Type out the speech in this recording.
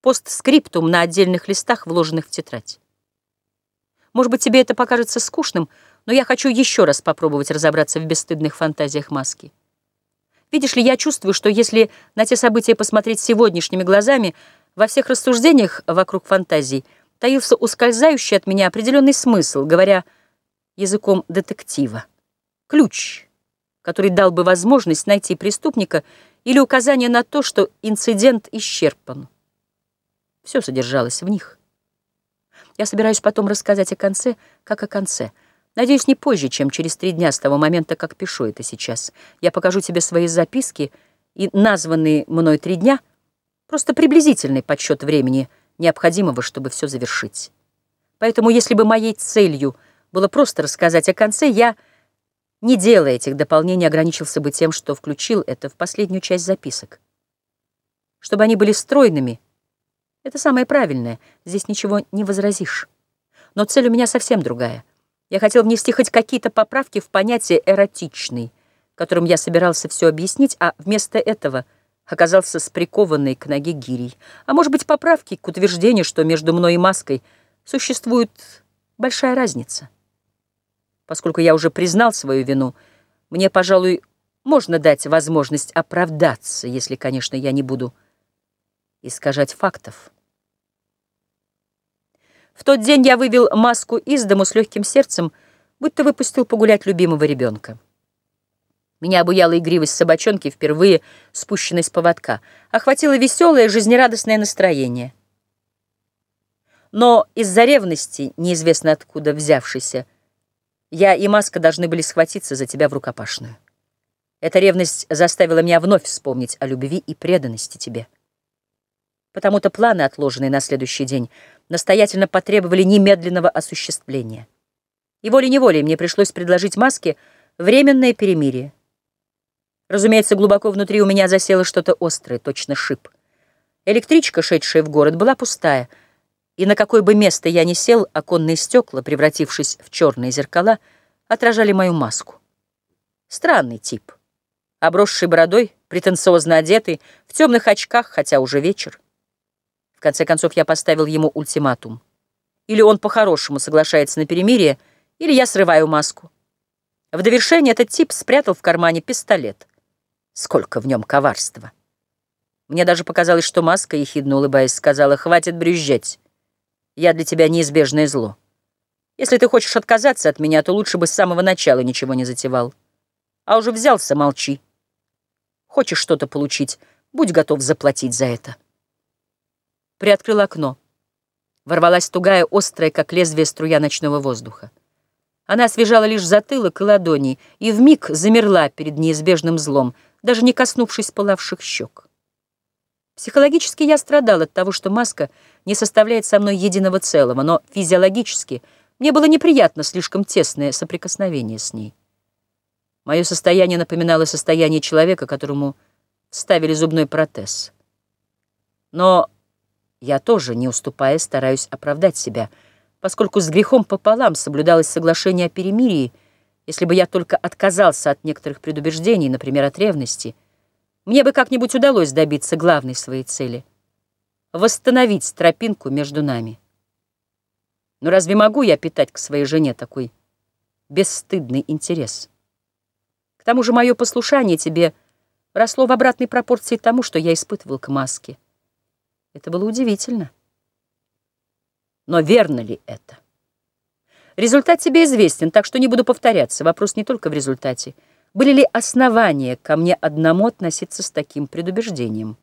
постскриптум на отдельных листах, вложенных в тетрадь. Может быть, тебе это покажется скучным, но я хочу еще раз попробовать разобраться в бесстыдных фантазиях маски. Видишь ли, я чувствую, что если на те события посмотреть сегодняшними глазами, во всех рассуждениях вокруг фантазий таился ускользающий от меня определенный смысл, говоря языком детектива. Ключ, который дал бы возможность найти преступника или указание на то, что инцидент исчерпан. Все содержалось в них. Я собираюсь потом рассказать о конце, как о конце. Надеюсь, не позже, чем через три дня с того момента, как пишу это сейчас. Я покажу тебе свои записки, и названные мной три дня — просто приблизительный подсчет времени, необходимого, чтобы все завершить. Поэтому, если бы моей целью было просто рассказать о конце, я, не делая этих дополнений, ограничился бы тем, что включил это в последнюю часть записок. Чтобы они были стройными — это самое правильное, здесь ничего не возразишь. Но цель у меня совсем другая. Я хотел внести хоть какие-то поправки в понятие «эротичный», которым я собирался все объяснить, а вместо этого оказался с к ноге гирей. А может быть, поправки к утверждению, что между мной и маской существует большая разница. Поскольку я уже признал свою вину, мне, пожалуй, можно дать возможность оправдаться, если, конечно, я не буду искажать фактов. В тот день я вывел маску из дому с легким сердцем, будто выпустил погулять любимого ребенка. Меня обуяла игривость собачонки, впервые спущенной с поводка. Охватило веселое, жизнерадостное настроение. Но из-за ревности, неизвестно откуда взявшейся, я и Маска должны были схватиться за тебя в рукопашную. Эта ревность заставила меня вновь вспомнить о любви и преданности тебе. Потому-то планы, отложенные на следующий день, настоятельно потребовали немедленного осуществления. И волей-неволей мне пришлось предложить Маске временное перемирие. Разумеется, глубоко внутри у меня засело что-то острое, точно шип. Электричка, шедшая в город, была пустая, и на какое бы место я ни сел, оконные стекла, превратившись в черные зеркала, отражали мою маску. Странный тип. Обросший бородой, претенциозно одетый, в темных очках, хотя уже вечер. В конце концов, я поставил ему ультиматум. Или он по-хорошему соглашается на перемирие, или я срываю маску. В довершение этот тип спрятал в кармане пистолет. Сколько в нем коварства. Мне даже показалось, что маска, ехидно улыбаясь, сказала, «Хватит брюзжать. Я для тебя неизбежное зло. Если ты хочешь отказаться от меня, то лучше бы с самого начала ничего не затевал. А уже взялся, молчи. Хочешь что-то получить, будь готов заплатить за это» приоткрыл окно. Ворвалась тугая, острая, как лезвие струя ночного воздуха. Она освежала лишь затылок и ладони, и вмиг замерла перед неизбежным злом, даже не коснувшись пылавших щек. Психологически я страдал от того, что маска не составляет со мной единого целого, но физиологически мне было неприятно слишком тесное соприкосновение с ней. Мое состояние напоминало состояние человека, которому ставили зубной протез. Но я тоже, не уступая, стараюсь оправдать себя, поскольку с грехом пополам соблюдалось соглашение о перемирии, если бы я только отказался от некоторых предубеждений, например, от ревности, мне бы как-нибудь удалось добиться главной своей цели — восстановить тропинку между нами. Но разве могу я питать к своей жене такой бесстыдный интерес? К тому же мое послушание тебе росло в обратной пропорции тому, что я испытывал к маске. Это было удивительно. Но верно ли это? Результат тебе известен, так что не буду повторяться. Вопрос не только в результате. Были ли основания ко мне одному относиться с таким предубеждением?